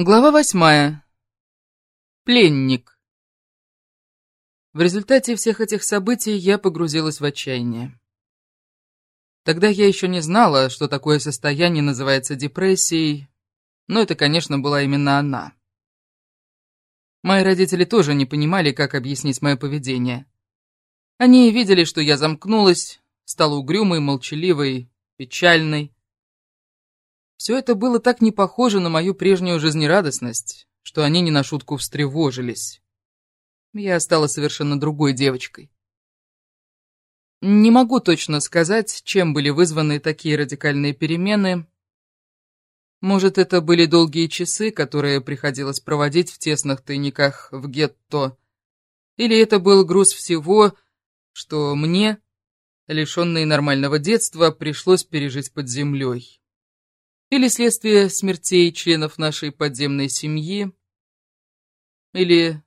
Глава восьмая. Пленник. В результате всех этих событий я погрузилась в отчаяние. Тогда я еще не знала, что такое состояние называется депрессией, но это, конечно, была именно она. Мои родители тоже не понимали, как объяснить мое поведение. Они видели, что я замкнулась, стала угрюмой, молчаливой, печальной, все это было так не похоже на мою прежнюю жизнерадостность, что они не на шутку встревожились. Я стала совершенно другой девочкой. Не могу точно сказать, чем были вызваны такие радикальные перемены. Может, это были долгие часы, которые приходилось проводить в тесных тайниках в гетто, или это был груз всего, что мне, лишенной нормального детства, пришлось пережить под землей или следствие смертей членов нашей подземной семьи, или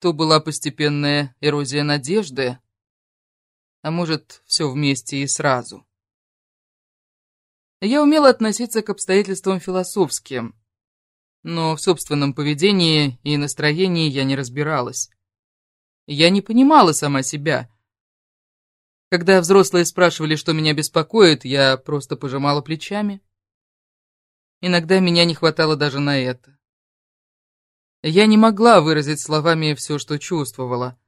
то была постепенная эрозия надежды, а может, все вместе и сразу. Я умела относиться к обстоятельствам философски, но в собственном поведении и настроении я не разбиралась. Я не понимала сама себя. Когда взрослые спрашивали, что меня беспокоит, я просто пожимала плечами. Иногда меня не хватало даже на это. Я не могла выразить словами все, что чувствовала.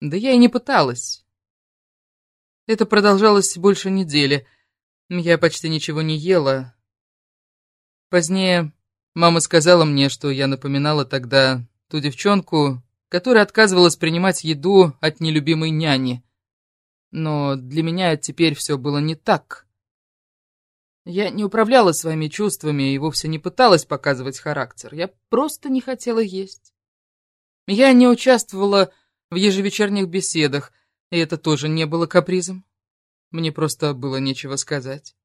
Да я и не пыталась. Это продолжалось больше недели. Я почти ничего не ела. Позднее мама сказала мне, что я напоминала тогда ту девчонку, которая отказывалась принимать еду от нелюбимой няни. Но для меня теперь все было не так. Я не управляла своими чувствами и вовсе не пыталась показывать характер. Я просто не хотела есть. Я не участвовала в ежевечерних беседах, и это тоже не было капризом. Мне просто было нечего сказать.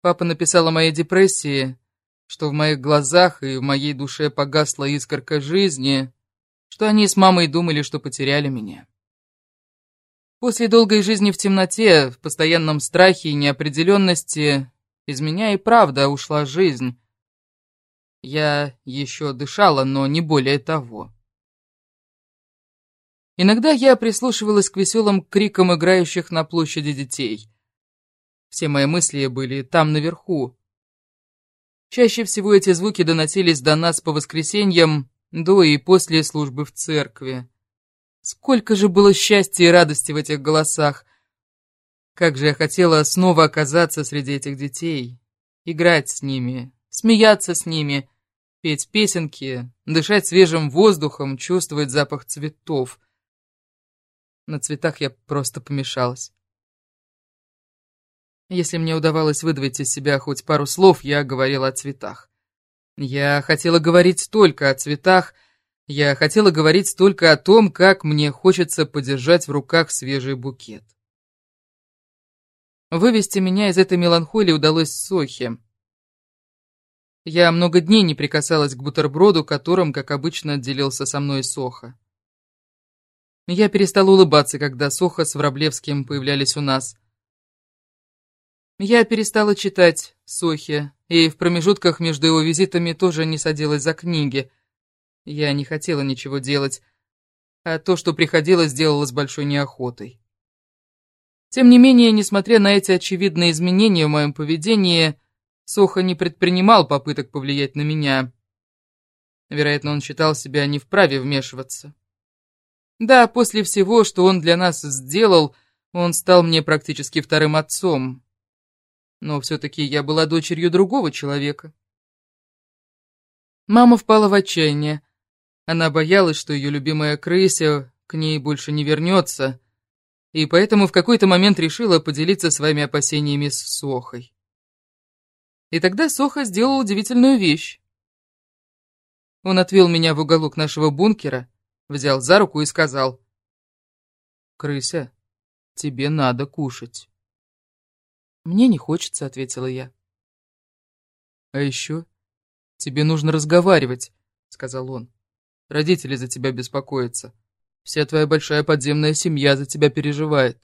Папа написал о моей депрессии, что в моих глазах и в моей душе погасла искорка жизни, что они с мамой думали, что потеряли меня. После долгой жизни в темноте, в постоянном страхе и неопределенности, из меня и правда ушла жизнь. Я еще дышала, но не более того. Иногда я прислушивалась к веселым крикам играющих на площади детей. Все мои мысли были там наверху. Чаще всего эти звуки доносились до нас по воскресеньям, до и после службы в церкви. Сколько же было счастья и радости в этих голосах. Как же я хотела снова оказаться среди этих детей, играть с ними, смеяться с ними, петь песенки, дышать свежим воздухом, чувствовать запах цветов. На цветах я просто помешалась. Если мне удавалось выдавить из себя хоть пару слов, я говорила о цветах. Я хотела говорить только о цветах, я хотела говорить только о том, как мне хочется подержать в руках свежий букет. Вывести меня из этой меланхолии удалось Сохе. Я много дней не прикасалась к бутерброду, которым, как обычно, делился со мной Соха. Я перестала улыбаться, когда Соха с Враблевским появлялись у нас. Я перестала читать Сохе, и в промежутках между его визитами тоже не садилась за книги — я не хотела ничего делать, а то, что приходилось, делала с большой неохотой. Тем не менее, несмотря на эти очевидные изменения в моем поведении, Соха не предпринимал попыток повлиять на меня. Вероятно, он считал себя не вправе вмешиваться. Да, после всего, что он для нас сделал, он стал мне практически вторым отцом. Но все-таки я была дочерью другого человека. Мама впала в отчаяние. Она боялась, что ее любимая крыся к ней больше не вернется, и поэтому в какой-то момент решила поделиться своими опасениями с Сохой. И тогда Соха сделал удивительную вещь. Он отвел меня в уголок нашего бункера, взял за руку и сказал, «Крыся, тебе надо кушать». «Мне не хочется», — ответила я. «А еще тебе нужно разговаривать», — сказал он. Родители за тебя беспокоятся. Вся твоя большая подземная семья за тебя переживает.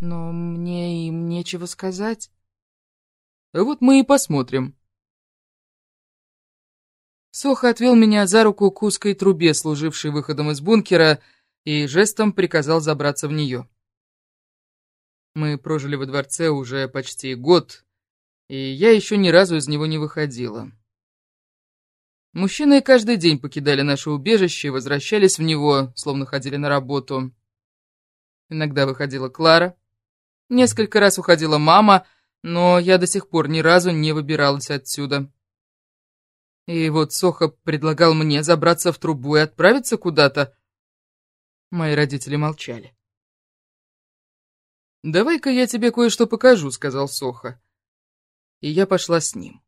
Но мне им нечего сказать. А вот мы и посмотрим. Соха отвел меня за руку к узкой трубе, служившей выходом из бункера, и жестом приказал забраться в нее. Мы прожили во дворце уже почти год, и я еще ни разу из него не выходила. Мужчины каждый день покидали наше убежище и возвращались в него, словно ходили на работу. Иногда выходила Клара. Несколько раз уходила мама, но я до сих пор ни разу не выбиралась отсюда. И вот Соха предлагал мне забраться в трубу и отправиться куда-то. Мои родители молчали. «Давай-ка я тебе кое-что покажу», — сказал Соха. И я пошла с ним.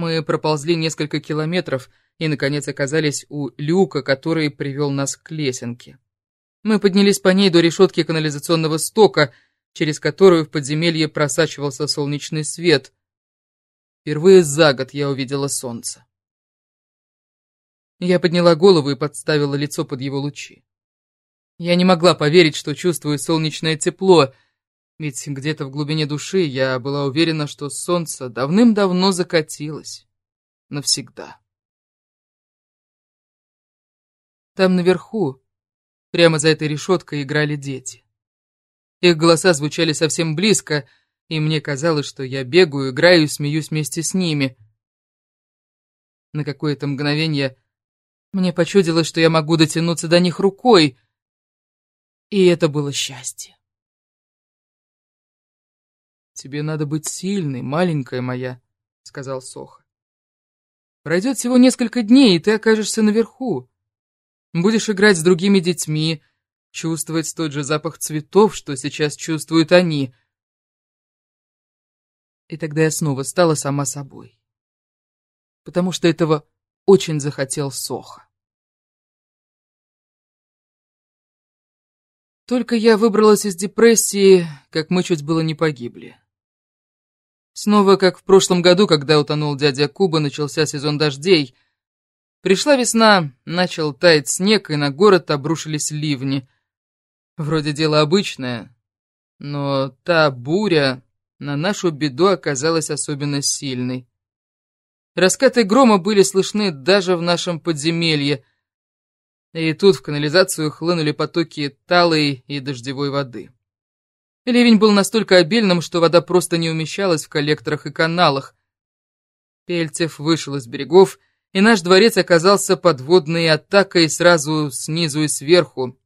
Мы проползли несколько километров и, наконец, оказались у люка, который привел нас к лесенке. Мы поднялись по ней до решетки канализационного стока, через которую в подземелье просачивался солнечный свет — Впервые за год я увидела солнце. Я подняла голову и подставила лицо под его лучи. Я не могла поверить, что чувствую солнечное тепло, ведь где-то в глубине души я была уверена, что солнце давным-давно закатилось. Навсегда. Там наверху, прямо за этой решеткой, играли дети. Их голоса звучали совсем близко — и мне казалось, что я бегаю, играю и смеюсь вместе с ними. На какое-то мгновение мне почудилось, что я могу дотянуться до них рукой, и это было счастье. «Тебе надо быть сильной, маленькая моя», — сказал Соха. «Пройдет всего несколько дней, и ты окажешься наверху. Будешь играть с другими детьми, чувствовать тот же запах цветов, что сейчас чувствуют они, и тогда я снова стала сама собой. Потому что этого очень захотел Соха. Только я выбралась из депрессии, как мы чуть было не погибли. Снова, как в прошлом году, когда утонул дядя Куба, начался сезон дождей. Пришла весна, начал таять снег, и на город обрушились ливни. Вроде дело обычное, но та буря, на нашу беду оказалась особенно сильной. Раскаты грома были слышны даже в нашем подземелье, и тут в канализацию хлынули потоки талой и дождевой воды. Ливень был настолько обильным, что вода просто не умещалась в коллекторах и каналах. Пельцев вышел из берегов, и наш дворец оказался подводной атакой сразу снизу и сверху.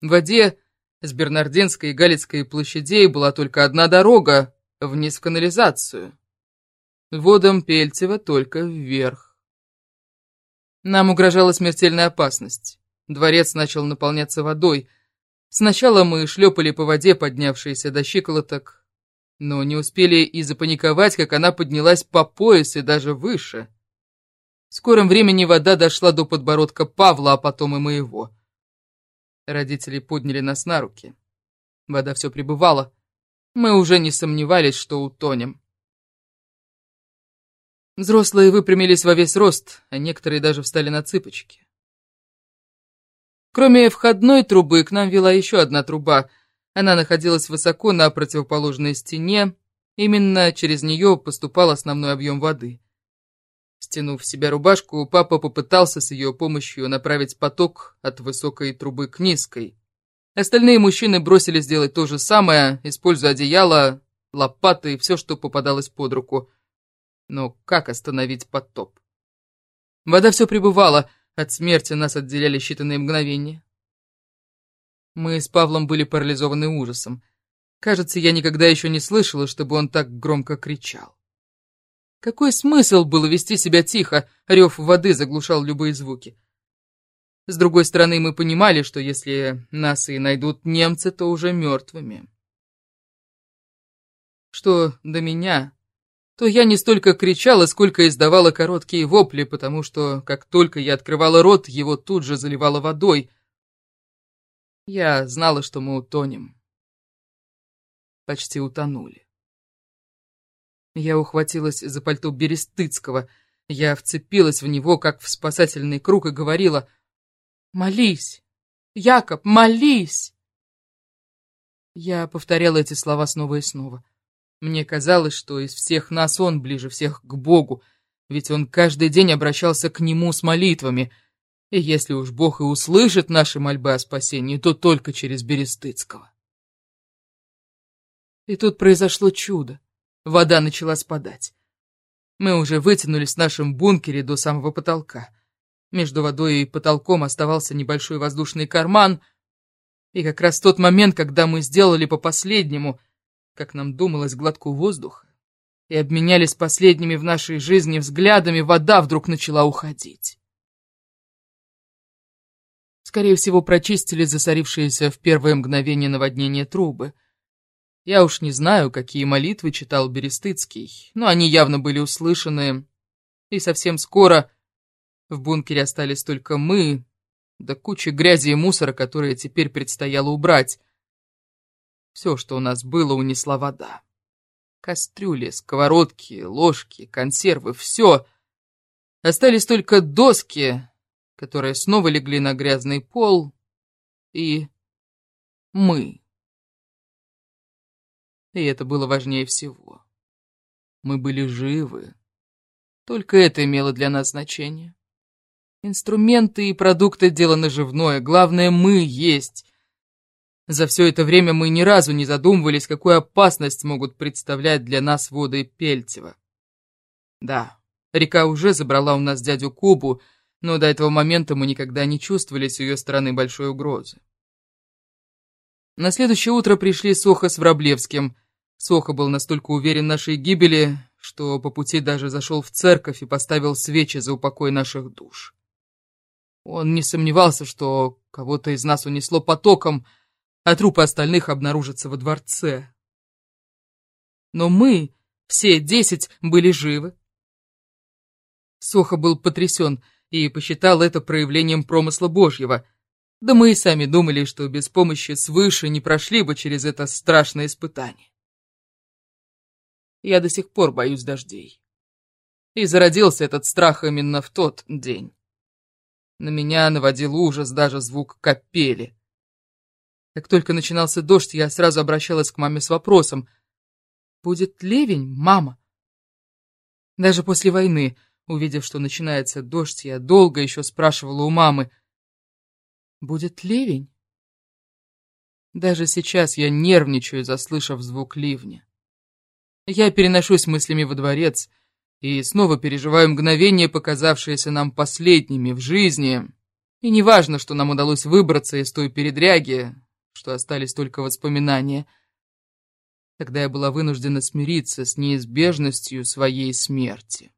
В воде с Бернардинской и Галицкой площадей была только одна дорога, вниз в канализацию. Водом Пельцева только вверх. Нам угрожала смертельная опасность. Дворец начал наполняться водой. Сначала мы шлепали по воде, поднявшейся до щиколоток, но не успели и запаниковать, как она поднялась по пояс и даже выше. В скором времени вода дошла до подбородка Павла, а потом и моего. Родители подняли нас на руки. Вода все прибывала. Мы уже не сомневались, что утонем. Взрослые выпрямились во весь рост, а некоторые даже встали на цыпочки. Кроме входной трубы, к нам вела еще одна труба. Она находилась высоко на противоположной стене. Именно через нее поступал основной объем воды. Стянув в себя рубашку, папа попытался с ее помощью направить поток от высокой трубы к низкой. Остальные мужчины бросились делать то же самое, используя одеяло, лопаты и все, что попадалось под руку. Но как остановить потоп? Вода все прибывала, от смерти нас отделяли считанные мгновения. Мы с Павлом были парализованы ужасом. Кажется, я никогда еще не слышала, чтобы он так громко кричал. Какой смысл было вести себя тихо, рев воды заглушал любые звуки. С другой стороны, мы понимали, что если нас и найдут немцы, то уже мертвыми. Что до меня, то я не столько кричала, сколько издавала короткие вопли, потому что, как только я открывала рот, его тут же заливало водой. Я знала, что мы утонем. Почти утонули. Я ухватилась за пальто Берестыцкого. Я вцепилась в него, как в спасательный круг, и говорила «Молись! Якоб, молись!» Я повторяла эти слова снова и снова. Мне казалось, что из всех нас он ближе всех к Богу, ведь он каждый день обращался к нему с молитвами, и если уж Бог и услышит наши мольбы о спасении, то только через Берестыцкого. И тут произошло чудо. Вода начала спадать. Мы уже вытянулись в нашем бункере до самого потолка. Между водой и потолком оставался небольшой воздушный карман, и как раз тот момент, когда мы сделали по последнему, как нам думалось, глотку воздуха, и обменялись последними в нашей жизни взглядами, вода вдруг начала уходить. Скорее всего, прочистили засорившиеся в первое мгновение наводнения трубы. Я уж не знаю, какие молитвы читал Берестыцкий, но они явно были услышаны, и совсем скоро в бункере остались только мы, да куча грязи и мусора, которые теперь предстояло убрать. Все, что у нас было, унесла вода. Кастрюли, сковородки, ложки, консервы, все. Остались только доски, которые снова легли на грязный пол, и мы. И это было важнее всего. Мы были живы. Только это имело для нас значение. Инструменты и продукты — дело наживное, главное — мы есть. За все это время мы ни разу не задумывались, какую опасность могут представлять для нас воды Пельтева. Да, река уже забрала у нас дядю Кубу, но до этого момента мы никогда не чувствовали с ее стороны большой угрозы. На следующее утро пришли Соха с Враблевским. Соха был настолько уверен нашей гибели, что по пути даже зашел в церковь и поставил свечи за упокой наших душ. Он не сомневался, что кого-то из нас унесло потоком, а трупы остальных обнаружатся во дворце. Но мы, все десять, были живы. Соха был потрясен и посчитал это проявлением промысла Божьего. Да мы и сами думали, что без помощи свыше не прошли бы через это страшное испытание. Я до сих пор боюсь дождей. И зародился этот страх именно в тот день. На меня наводил ужас даже звук капели. Как только начинался дождь, я сразу обращалась к маме с вопросом. «Будет ливень, мама?» Даже после войны, увидев, что начинается дождь, я долго еще спрашивала у мамы. «Будет ливень?» Даже сейчас я нервничаю, заслышав звук ливня. Я переношусь мыслями во дворец — и снова переживаю мгновения, показавшиеся нам последними в жизни. И неважно, что нам удалось выбраться из той передряги, что остались только воспоминания. Тогда я была вынуждена смириться с неизбежностью своей смерти.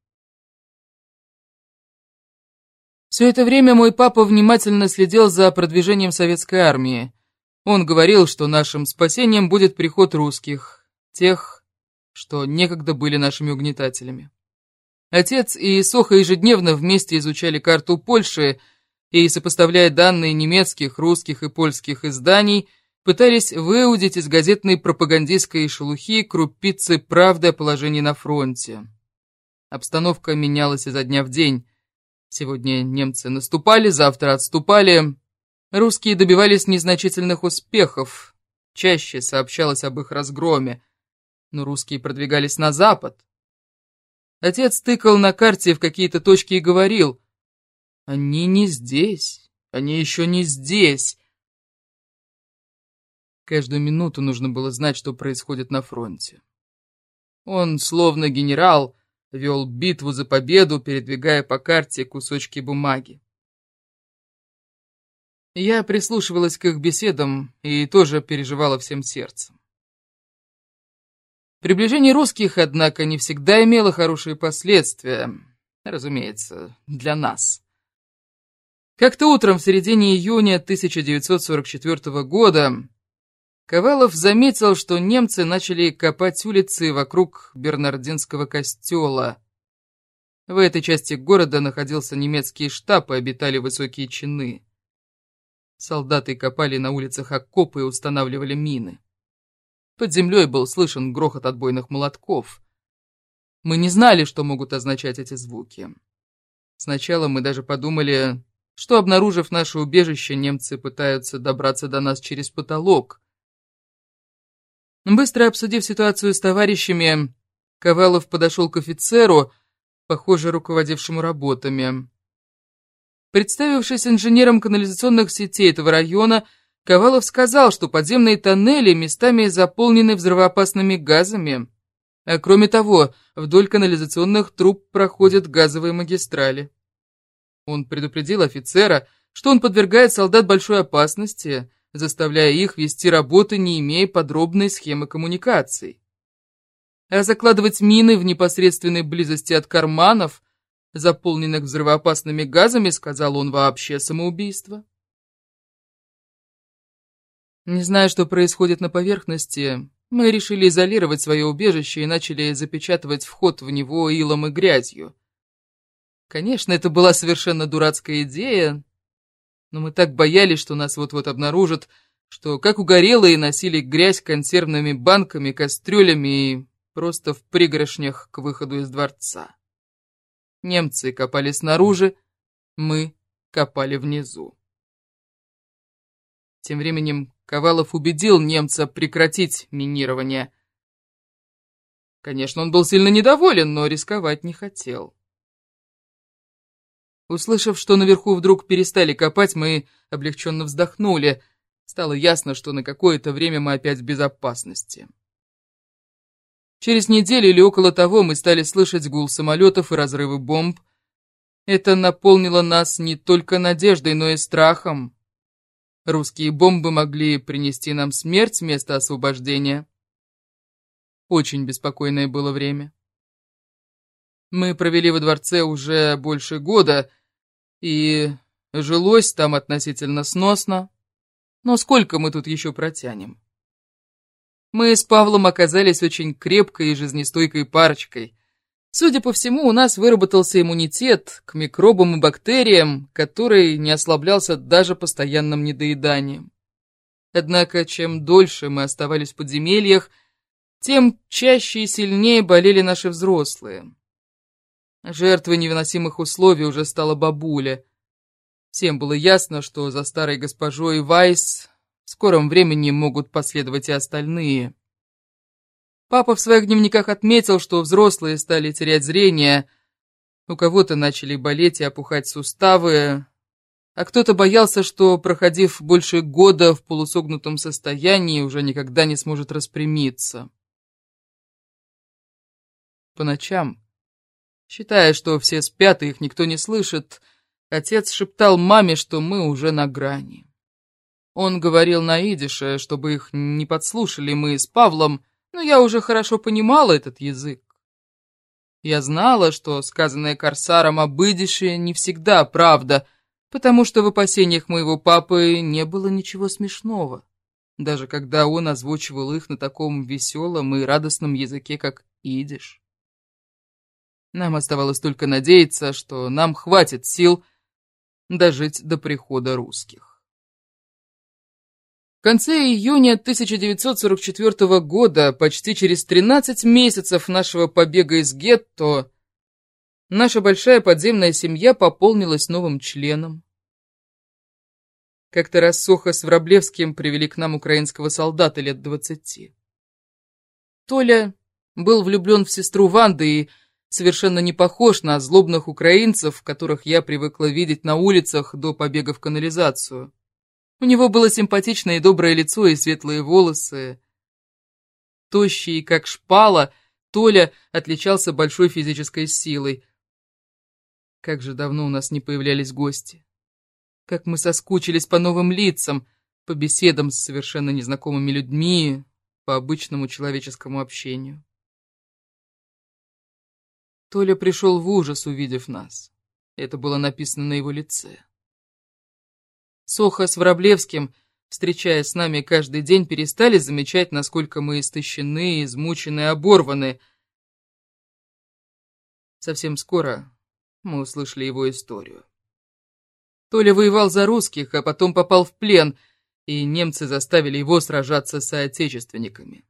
Все это время мой папа внимательно следил за продвижением советской армии. Он говорил, что нашим спасением будет приход русских, тех, что некогда были нашими угнетателями. Отец и Соха ежедневно вместе изучали карту Польши и, сопоставляя данные немецких, русских и польских изданий, пытались выудить из газетной пропагандистской шелухи крупицы правды о положении на фронте. Обстановка менялась изо дня в день. Сегодня немцы наступали, завтра отступали. Русские добивались незначительных успехов. Чаще сообщалось об их разгроме. Но русские продвигались на запад, Отец тыкал на карте в какие-то точки и говорил, «Они не здесь, они еще не здесь». Каждую минуту нужно было знать, что происходит на фронте. Он, словно генерал, вел битву за победу, передвигая по карте кусочки бумаги. Я прислушивалась к их беседам и тоже переживала всем сердцем. Приближение русских, однако, не всегда имело хорошие последствия, разумеется, для нас. Как-то утром в середине июня 1944 года Ковалов заметил, что немцы начали копать улицы вокруг Бернардинского костела. В этой части города находился немецкий штаб и обитали высокие чины. Солдаты копали на улицах окопы и устанавливали мины. Под землей был слышен грохот отбойных молотков. Мы не знали, что могут означать эти звуки. Сначала мы даже подумали, что, обнаружив наше убежище, немцы пытаются добраться до нас через потолок. Быстро обсудив ситуацию с товарищами, Ковалов подошел к офицеру, похоже, руководившему работами. Представившись инженером канализационных сетей этого района, Ковалов сказал, что подземные тоннели местами заполнены взрывоопасными газами, а кроме того, вдоль канализационных труб проходят газовые магистрали. Он предупредил офицера, что он подвергает солдат большой опасности, заставляя их вести работы, не имея подробной схемы коммуникаций. А закладывать мины в непосредственной близости от карманов, заполненных взрывоопасными газами, сказал он, вообще самоубийство. Не зная, что происходит на поверхности, мы решили изолировать свое убежище и начали запечатывать вход в него илом и грязью. Конечно, это была совершенно дурацкая идея, но мы так боялись, что нас вот-вот обнаружат, что, как угорелые, носили грязь консервными банками, кастрюлями и просто в пригоршнях к выходу из дворца. Немцы копали снаружи, мы копали внизу. Тем временем Ковалов убедил немца прекратить минирование. Конечно, он был сильно недоволен, но рисковать не хотел. Услышав, что наверху вдруг перестали копать, мы облегченно вздохнули. Стало ясно, что на какое-то время мы опять в безопасности. Через неделю или около того мы стали слышать гул самолетов и разрывы бомб. Это наполнило нас не только надеждой, но и страхом. Русские бомбы могли принести нам смерть вместо освобождения. Очень беспокойное было время. Мы провели во дворце уже больше года, и жилось там относительно сносно. Но сколько мы тут еще протянем? Мы с Павлом оказались очень крепкой и жизнестойкой парочкой. Судя по всему, у нас выработался иммунитет к микробам и бактериям, который не ослаблялся даже постоянным недоеданием. Однако, чем дольше мы оставались в подземельях, тем чаще и сильнее болели наши взрослые. Жертвой невыносимых условий уже стала бабуля. Всем было ясно, что за старой госпожой Вайс в скором времени могут последовать и остальные. Папа в своих дневниках отметил, что взрослые стали терять зрение, у кого-то начали болеть и опухать суставы, а кто-то боялся, что, проходив больше года в полусогнутом состоянии, уже никогда не сможет распрямиться. По ночам Считая, что все спят и их никто не слышит, отец шептал маме, что мы уже на грани. Он говорил на идише, чтобы их не подслушали мы с Павлом, но я уже хорошо понимала этот язык. Я знала, что сказанное Корсаром об идише не всегда правда, потому что в опасениях моего папы не было ничего смешного, даже когда он озвучивал их на таком веселом и радостном языке, как идиш. Нам оставалось только надеяться, что нам хватит сил дожить до прихода русских. В конце июня 1944 года, почти через 13 месяцев нашего побега из гетто, наша большая подземная семья пополнилась новым членом. Как-то раз Соха с Враблевским привели к нам украинского солдата лет двадцати. Толя был влюблен в сестру Ванды и совершенно не похож на злобных украинцев, которых я привыкла видеть на улицах до побега в канализацию. У него было симпатичное и доброе лицо и светлые волосы. Тощий, как шпала, Толя отличался большой физической силой. Как же давно у нас не появлялись гости. Как мы соскучились по новым лицам, по беседам с совершенно незнакомыми людьми, по обычному человеческому общению. Толя пришел в ужас, увидев нас. Это было написано на его лице. Соха с Вороблевским, встречаясь с нами каждый день, перестали замечать, насколько мы истощены, измучены, оборваны. Совсем скоро мы услышали его историю. Толя воевал за русских, а потом попал в плен, и немцы заставили его сражаться с соотечественниками.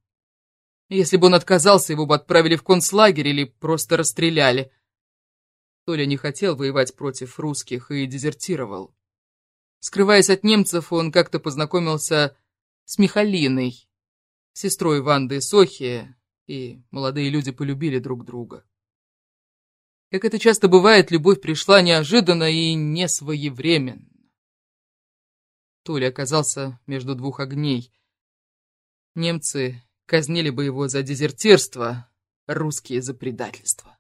Если бы он отказался, его бы отправили в концлагерь или просто расстреляли. Толя не хотел воевать против русских и дезертировал. Скрываясь от немцев, он как-то познакомился с Михалиной, сестрой Ванды Сохи, и молодые люди полюбили друг друга. Как это часто бывает, любовь пришла неожиданно и несвоевременно. Толя оказался между двух огней. Немцы казнили бы его за дезертирство, русские за предательство.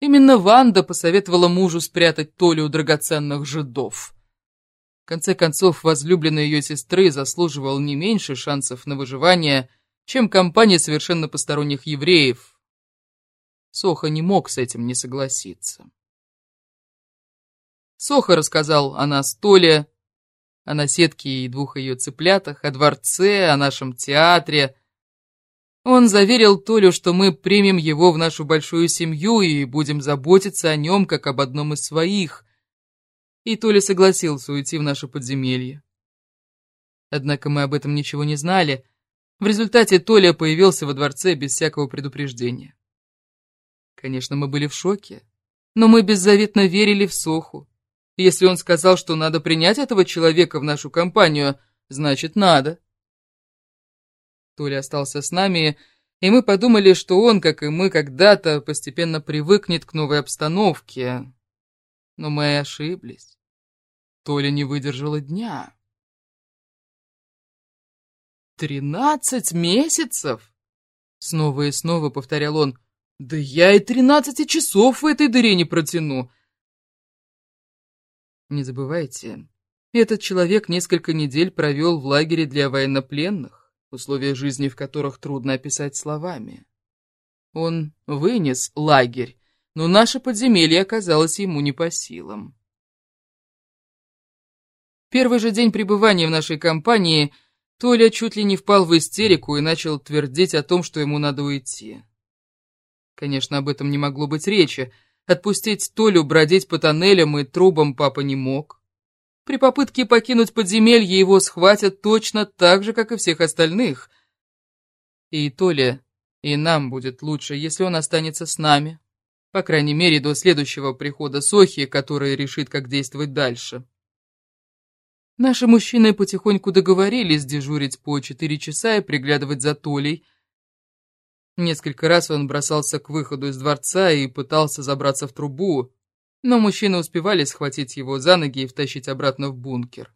Именно Ванда посоветовала мужу спрятать Толю у драгоценных жидов. В конце концов, возлюбленный ее сестры заслуживал не меньше шансов на выживание, чем компания совершенно посторонних евреев. Соха не мог с этим не согласиться. Соха рассказал о нас Толе, о наседке и двух ее цыплятах, о дворце, о нашем театре, он заверил Толю, что мы примем его в нашу большую семью и будем заботиться о нем, как об одном из своих. И Толя согласился уйти в наше подземелье. Однако мы об этом ничего не знали. В результате Толя появился во дворце без всякого предупреждения. Конечно, мы были в шоке, но мы беззаветно верили в Соху. Если он сказал, что надо принять этого человека в нашу компанию, значит, надо. Толя остался с нами, и мы подумали, что он, как и мы когда-то, постепенно привыкнет к новой обстановке. Но мы ошиблись. Толя не выдержала дня. «Тринадцать месяцев?» Снова и снова повторял он. «Да я и тринадцати часов в этой дыре не протяну!» Не забывайте, этот человек несколько недель провел в лагере для военнопленных условия жизни в которых трудно описать словами. Он вынес лагерь, но наше подземелье оказалось ему не по силам. Первый же день пребывания в нашей компании Толя чуть ли не впал в истерику и начал твердить о том, что ему надо уйти. Конечно, об этом не могло быть речи. Отпустить Толю бродить по тоннелям и трубам папа не мог. При попытке покинуть подземелье его схватят точно так же, как и всех остальных. И Толя, и нам будет лучше, если он останется с нами. По крайней мере, до следующего прихода Сохи, которая решит, как действовать дальше. Наши мужчины потихоньку договорились дежурить по четыре часа и приглядывать за Толей. Несколько раз он бросался к выходу из дворца и пытался забраться в трубу, но мужчины успевали схватить его за ноги и втащить обратно в бункер.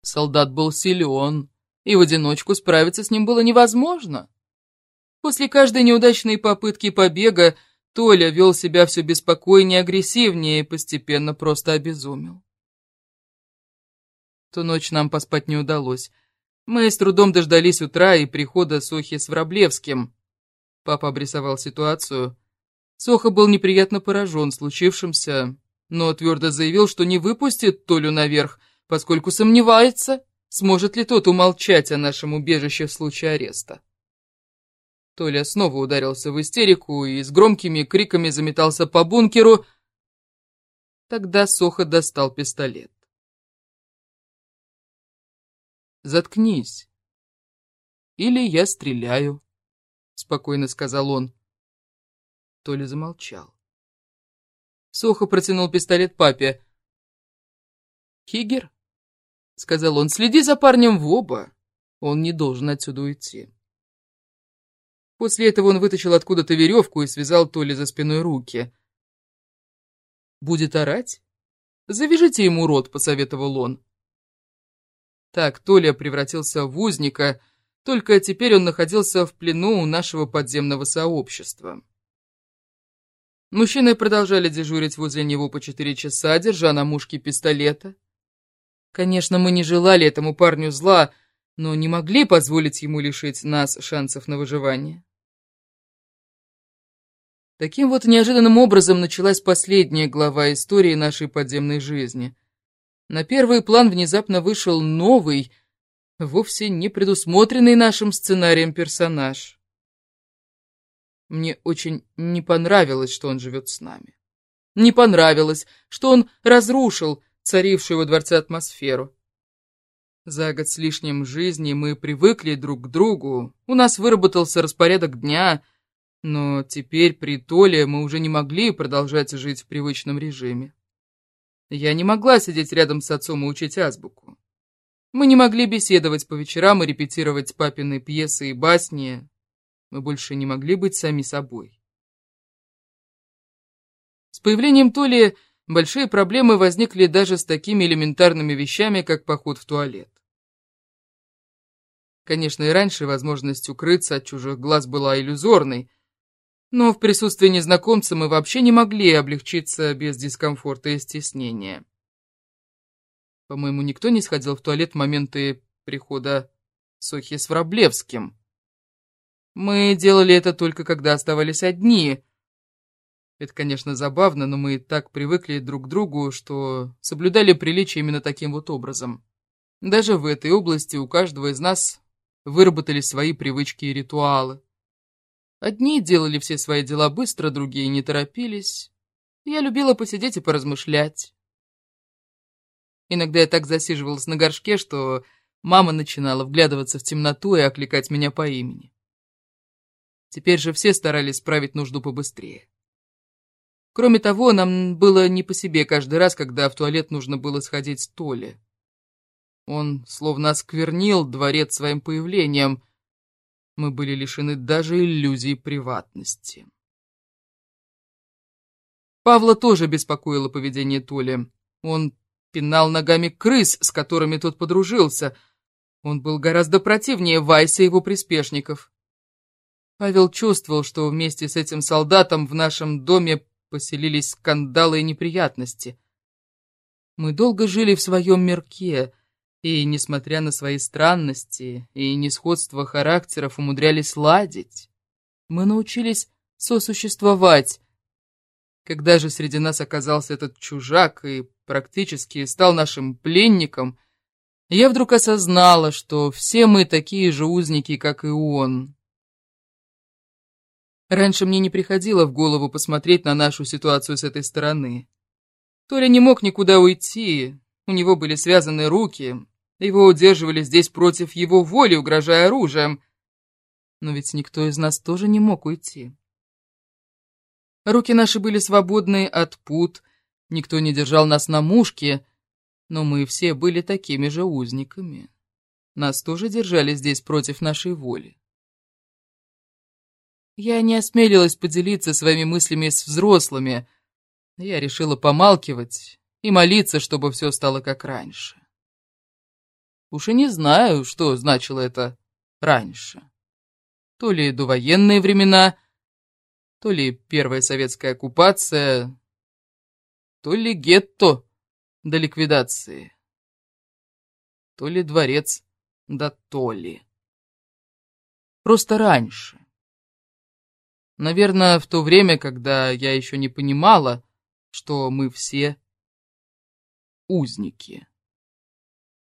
Солдат был силен, и в одиночку справиться с ним было невозможно. После каждой неудачной попытки побега Толя вел себя все беспокойнее и агрессивнее и постепенно просто обезумел. Ту ночь нам поспать не удалось. Мы с трудом дождались утра и прихода Сохи с Враблевским. Папа обрисовал ситуацию, Соха был неприятно поражен случившимся, но твердо заявил, что не выпустит Толю наверх, поскольку сомневается, сможет ли тот умолчать о нашем убежище в случае ареста. Толя снова ударился в истерику и с громкими криками заметался по бункеру. Тогда Соха достал пистолет. «Заткнись, или я стреляю», — спокойно сказал он. Толя замолчал. Сохо протянул пистолет папе. «Хигер?» — сказал он. «Следи за парнем в оба. Он не должен отсюда уйти». После этого он вытащил откуда-то веревку и связал Толе за спиной руки. «Будет орать? Завяжите ему рот», — посоветовал он. Так Толя превратился в узника, только теперь он находился в плену у нашего подземного сообщества. Мужчины продолжали дежурить возле него по четыре часа, держа на мушке пистолета. Конечно, мы не желали этому парню зла, но не могли позволить ему лишить нас шансов на выживание. Таким вот неожиданным образом началась последняя глава истории нашей подземной жизни. На первый план внезапно вышел новый, вовсе не предусмотренный нашим сценарием персонаж. Мне очень не понравилось, что он живет с нами. Не понравилось, что он разрушил царившую во дворце атмосферу. За год с лишним жизни мы привыкли друг к другу, у нас выработался распорядок дня, но теперь при Толе мы уже не могли продолжать жить в привычном режиме. Я не могла сидеть рядом с отцом и учить азбуку. Мы не могли беседовать по вечерам и репетировать папины пьесы и басни, мы больше не могли быть сами собой. С появлением Толи большие проблемы возникли даже с такими элементарными вещами, как поход в туалет. Конечно, и раньше возможность укрыться от чужих глаз была иллюзорной, но в присутствии незнакомца мы вообще не могли облегчиться без дискомфорта и стеснения. По-моему, никто не сходил в туалет в моменты прихода Сохи с Враблевским. Мы делали это только когда оставались одни. Это, конечно, забавно, но мы так привыкли друг к другу, что соблюдали приличие именно таким вот образом. Даже в этой области у каждого из нас выработали свои привычки и ритуалы. Одни делали все свои дела быстро, другие не торопились. Я любила посидеть и поразмышлять. Иногда я так засиживалась на горшке, что мама начинала вглядываться в темноту и окликать меня по имени. Теперь же все старались справить нужду побыстрее. Кроме того, нам было не по себе каждый раз, когда в туалет нужно было сходить с Толи. Он словно осквернил дворец своим появлением. Мы были лишены даже иллюзии приватности. Павла тоже беспокоило поведение Толи. Он пинал ногами крыс, с которыми тот подружился. Он был гораздо противнее Вайса и его приспешников. Павел чувствовал, что вместе с этим солдатом в нашем доме поселились скандалы и неприятности. Мы долго жили в своем мирке, и, несмотря на свои странности и несходство характеров, умудрялись ладить. Мы научились сосуществовать. Когда же среди нас оказался этот чужак и практически стал нашим пленником, я вдруг осознала, что все мы такие же узники, как и он. Раньше мне не приходило в голову посмотреть на нашу ситуацию с этой стороны. Толя не мог никуда уйти, у него были связаны руки, его удерживали здесь против его воли, угрожая оружием. Но ведь никто из нас тоже не мог уйти. Руки наши были свободны от пут, никто не держал нас на мушке, но мы все были такими же узниками. Нас тоже держали здесь против нашей воли. Я не осмелилась поделиться своими мыслями с взрослыми. Я решила помалкивать и молиться, чтобы все стало как раньше. Уж и не знаю, что значило это раньше. То ли довоенные времена, то ли первая советская оккупация, то ли гетто до ликвидации, то ли дворец да то ли. Просто раньше. Наверное, в то время, когда я еще не понимала, что мы все узники.